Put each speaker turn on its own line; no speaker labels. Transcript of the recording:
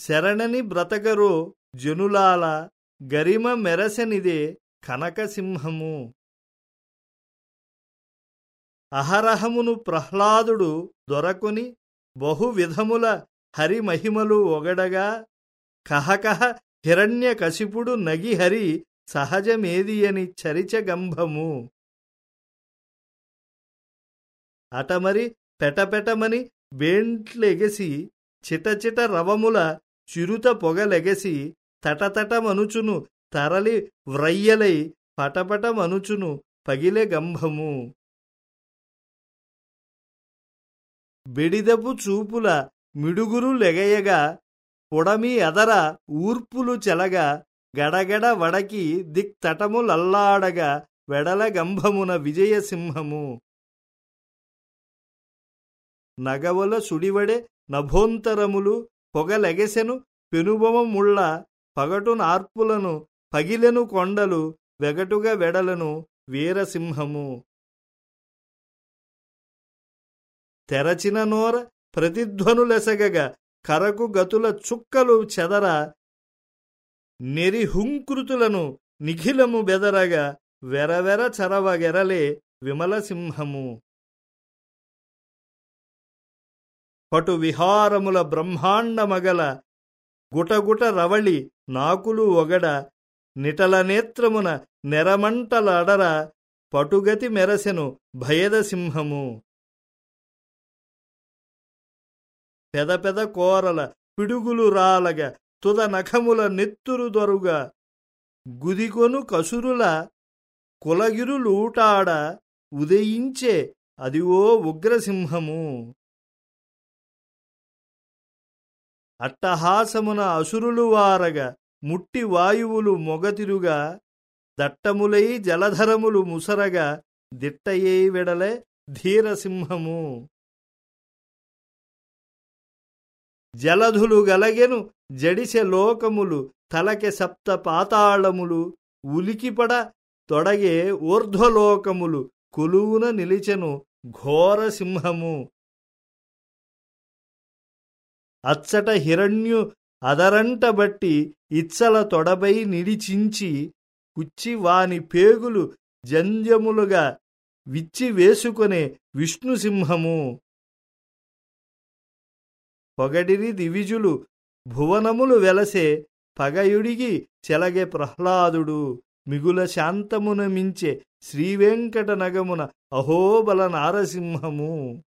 శరణని బ్రతకరో జనులాల గరిమ మెరసనిదే కనకసింహము. అహరహమును ప్రహ్లాదుడు దొరకుని బహువిధముల హరిమహిమలు ఒగడగా కహకహ హిరణ్యకశిపుడు నగిహరి సహజమేదియని చరిచగంభము అటమరి పెటపెటమని బేంట్లెగసి చిటచిట రవముల చిరుత పొగలెగసి తటతటమనుచును తరలి వ్రయ్యలై పటపటమనుచును పగిలె గంభము. బెడిదపు చూపుల మిడుగురు లెగయగా పొడమి అదర ఊర్పులు చెలగా గడగడ వడకి దిక్తటములల్లాడగా వెడల గంభమున విజయసింహము నగవల సుడివడే నభోంతరములు పొగలెగసెను పెనుభవముళ్ళ పగటు నార్పులను పగిలెను కొండలు వెగటుగా వెడలను వీరసింహము. తెరచిన నోర ప్రతిధ్వనులెసగగా కరకు గతుల చుక్కలు చెదర నెరిహుంకృతులను నిఖిలము బెదరగా వెరవెర చరవగెరలే విమలసింహము. పటు విహారముల బ్రహ్మాండమగల గుటగుట రవళి నాకులు ఒగడ నిటల నేత్రమున నెరమంటల అడర పటుగతి మెరసెను భయదసింహము పెద పెద కోరల పిడుగులు రాలగ తుద నఖముల నెత్తురు దొరుగ గుదికొను కసురుల కులగిరులూటాడ ఉదయించే అదివో ఉగ్రసింహము. అట్టహాసమున అసురులు వారగ ముట్టి వాయువులు మొగతిరుగా దట్టములై జలధరములు ముసరగా దిట్టయే వెడలే ధీరసింహము. జలధులు గలగెను జడిసె లోకములు తలకె సప్త పాతాళములు ఉలికిపడ తొడగే ఊర్ధ్వలోకములు కొలువున నిలిచెను ఘోర సింహము అచ్చట హిరణ్యు అదరంటబట్టి ఇచ్చల తొడబై నిడిచించి కుచ్చి వాని పేగులు జంజములుగా విచ్చివేసుకునే విష్ణుసింహము పొగడిరి దివిజులు భువనములు వెలసే పగయుడిగి చెలగే ప్రహ్లాదుడు మిగుల శాంతమున మించే శ్రీవేంకటనగమున అహోబల నారసింహము.